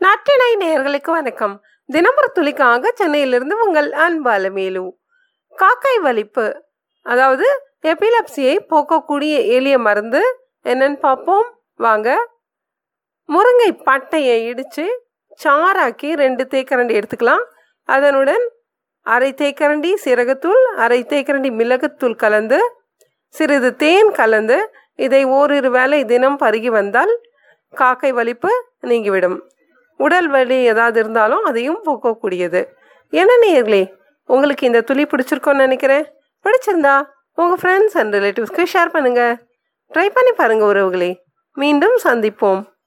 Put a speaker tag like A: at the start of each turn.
A: நாட்டினை நேயர்களுக்கு வணக்கம். தினமர துளிக்காக சென்னையிலிருந்து உங்கள் அன்பாலமேலு காக்கை வலிப்பு அதாவது எபிலப்சியை போக்கக்கூடிய எளிய மருந்து என்னன்னு பார்ப்போம். வாங்க. முருங்கை பட்டையை இடித்து சாறாக்கி ரெண்டு தேக்கரண்டி எடுத்துக்கலாம். அதனுடன் அரை தேக்கரண்டி சீரகத்தூள் அரை தேக்கரண்டி மிளகுத்தூள் கலந்து சிறிது தேன் கலந்து இதை ஓரிரு வேளை தினம் பருகி வந்தால் காக்கை வலிப்பு நீங்கிவிடும். உடல் வலி ஏதாவது இருந்தாலும் அதையும் போக்கக்கூடியது. என்ன நேயர்களே உங்களுக்கு இந்த துளி பிடிச்சிருக்கோன்னு நினைக்கிறேன். பிடிச்சிருந்தா உங்கள் ஃப்ரெண்ட்ஸ் அண்ட் ரிலேட்டிவ்ஸ்க்கு ஷேர் பண்ணுங்கள் ட்ரை பண்ணி பாருங்கள் உறவுகளே. மீண்டும் சந்திப்போம்.